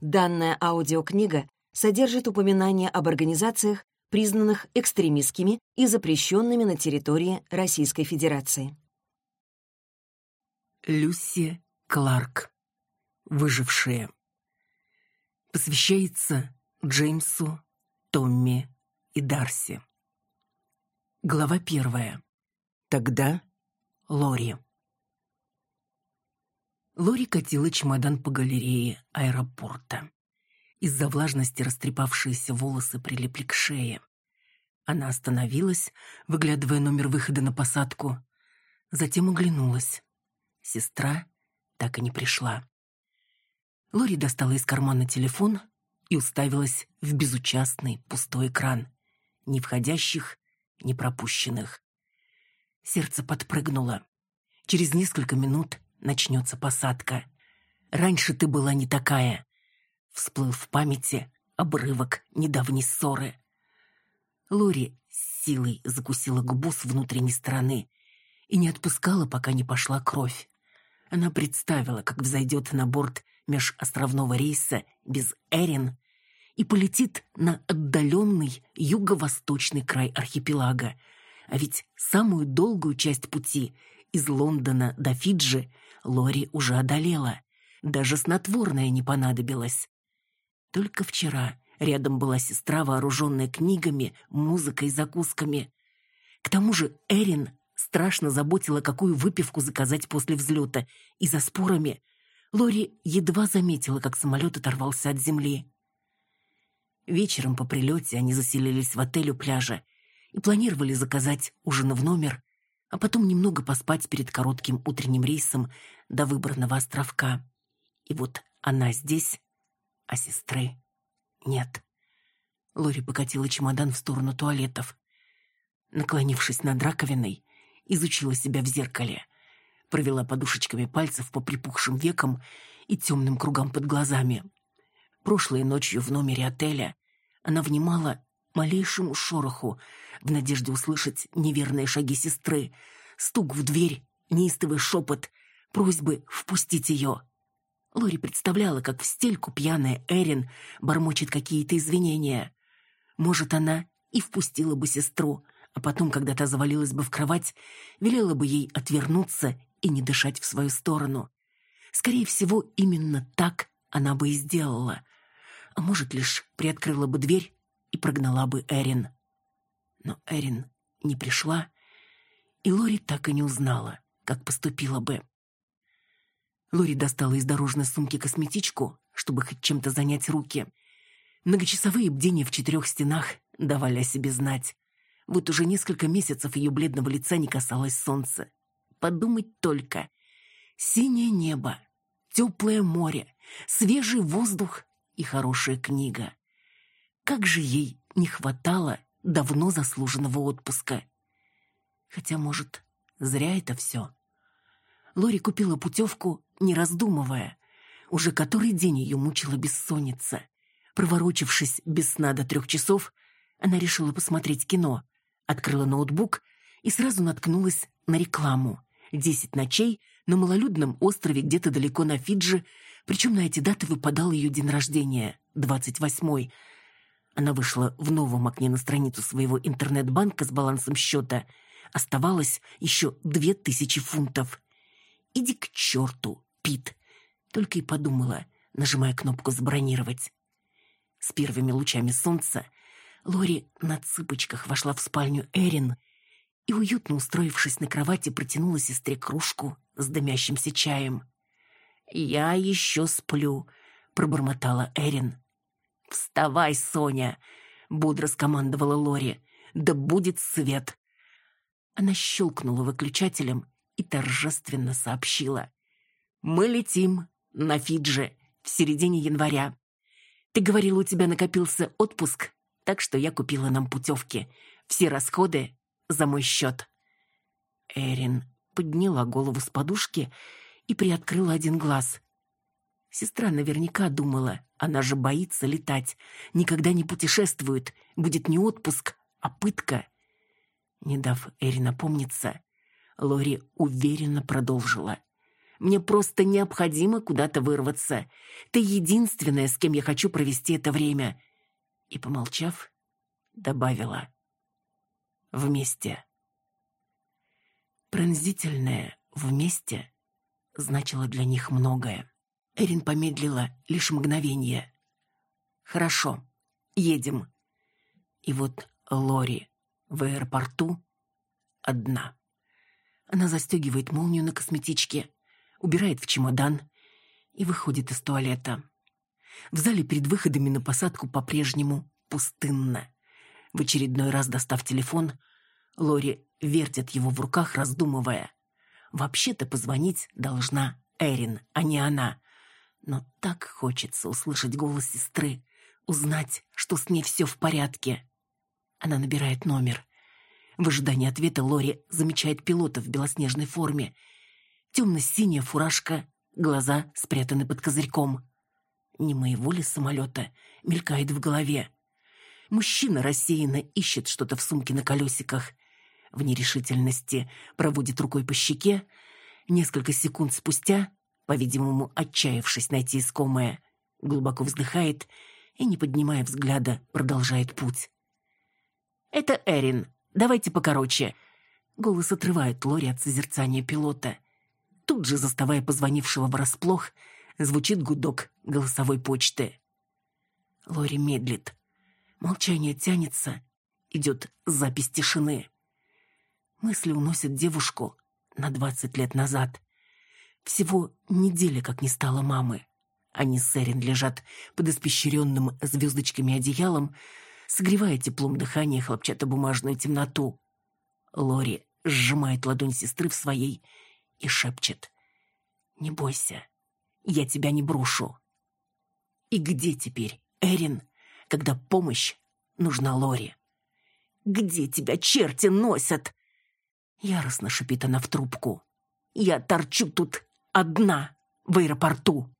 Данная аудиокнига содержит упоминания об организациях, признанных экстремистскими и запрещенными на территории Российской Федерации. Люси Кларк. Выжившие. Посвящается Джеймсу, Томми и Дарси. Глава первая. Тогда Лори. Лори катила чемодан по галерее аэропорта. Из-за влажности растрепавшиеся волосы прилипли к шее. Она остановилась, выглядывая номер выхода на посадку. Затем оглянулась. Сестра так и не пришла. Лори достала из кармана телефон и уставилась в безучастный пустой экран. Ни входящих, ни пропущенных. Сердце подпрыгнуло. Через несколько минут начнется посадка. Раньше ты была не такая. Всплыл в памяти обрывок недавней ссоры. Лори с силой закусила губу с внутренней стороны и не отпускала, пока не пошла кровь. Она представила, как взойдет на борт межостровного рейса без Эрин и полетит на отдаленный юго-восточный край архипелага. А ведь самую долгую часть пути из Лондона до Фиджи Лори уже одолела. Даже снотворное не понадобилось. Только вчера рядом была сестра, вооруженная книгами, музыкой, и закусками. К тому же Эрин страшно заботила, какую выпивку заказать после взлета, и за спорами Лори едва заметила, как самолет оторвался от земли. Вечером по прилете они заселились в отель у пляжа и планировали заказать ужин в номер, а потом немного поспать перед коротким утренним рейсом до выбранного островка. И вот она здесь, а сестры нет. Лори покатила чемодан в сторону туалетов. Наклонившись над раковиной, изучила себя в зеркале. Провела подушечками пальцев по припухшим векам и темным кругам под глазами. Прошлой ночью в номере отеля она внимала малейшему шороху в надежде услышать неверные шаги сестры, стук в дверь, неистовый шепот, просьбы впустить ее. Лори представляла, как в стельку пьяная Эрин бормочет какие-то извинения. Может, она и впустила бы сестру, а потом, когда та завалилась бы в кровать, велела бы ей отвернуться и не дышать в свою сторону. Скорее всего, именно так она бы и сделала. А может, лишь приоткрыла бы дверь и прогнала бы Эрин. Но Эрин не пришла, и Лори так и не узнала, как поступила бы. Лори достала из дорожной сумки косметичку, чтобы хоть чем-то занять руки. Многочасовые бдения в четырех стенах давали о себе знать. Вот уже несколько месяцев ее бледного лица не касалось солнца. Подумать только. Синее небо, теплое море, свежий воздух и хорошая книга. Как же ей не хватало давно заслуженного отпуска. Хотя, может, зря это все. Лори купила путевку, не раздумывая. Уже который день ее мучила бессонница. Проворочившись без сна до трех часов, она решила посмотреть кино. Открыла ноутбук и сразу наткнулась на рекламу. «Десять ночей» на малолюдном острове где-то далеко на Фиджи, причем на эти даты выпадал ее день рождения, двадцать восьмой. Она вышла в новом окне на страницу своего интернет-банка с балансом счета. Оставалось еще две тысячи фунтов. «Иди к черту, Пит!» Только и подумала, нажимая кнопку «Забронировать». С первыми лучами солнца Лори на цыпочках вошла в спальню Эрин и, уютно устроившись на кровати, протянула сестре кружку с дымящимся чаем. «Я еще сплю», — пробормотала Эрин. «Вставай, Соня!» — бодро скомандовала Лори. «Да будет свет!» Она щелкнула выключателем и торжественно сообщила. «Мы летим на Фиджи в середине января. Ты говорила, у тебя накопился отпуск, так что я купила нам путевки. Все расходы за мой счет». Эрин подняла голову с подушки и приоткрыла один глаз. Сестра наверняка думала, она же боится летать, никогда не путешествует, будет не отпуск, а пытка. Не дав Эри напомниться, Лори уверенно продолжила. Мне просто необходимо куда-то вырваться. Ты единственная, с кем я хочу провести это время». И, помолчав, добавила. «Вместе». Пронзительное «вместе» значило для них многое. Эрин помедлила лишь мгновение. «Хорошо, едем». И вот Лори в аэропорту одна. Она застегивает молнию на косметичке, убирает в чемодан и выходит из туалета. В зале перед выходами на посадку по-прежнему пустынно. В очередной раз достав телефон, Лори вертит его в руках, раздумывая. Вообще-то позвонить должна Эрин, а не она. Но так хочется услышать голос сестры, узнать, что с ней все в порядке. Она набирает номер. В ожидании ответа Лори замечает пилота в белоснежной форме. Темно-синяя фуражка, глаза спрятаны под козырьком. Не моего ли самолета мелькает в голове. Мужчина рассеянно ищет что-то в сумке на колесиках. В нерешительности проводит рукой по щеке. Несколько секунд спустя, по-видимому, отчаявшись найти искомое, глубоко вздыхает и, не поднимая взгляда, продолжает путь. «Это Эрин. Давайте покороче». Голос отрывает Лори от созерцания пилота. Тут же, заставая позвонившего врасплох, звучит гудок голосовой почты. Лори медлит. Молчание тянется. Идет запись тишины. Мысли уносят девушку на двадцать лет назад. Всего неделя, как не стало мамы. Они с Эрин лежат под испещренным звездочками одеялом, согревая теплом дыхания хлопчатобумажную темноту. Лори сжимает ладонь сестры в своей и шепчет. «Не бойся, я тебя не брошу». И где теперь Эрин, когда помощь нужна Лори? «Где тебя черти носят?» Яростно шипит она в трубку. «Я торчу тут одна в аэропорту».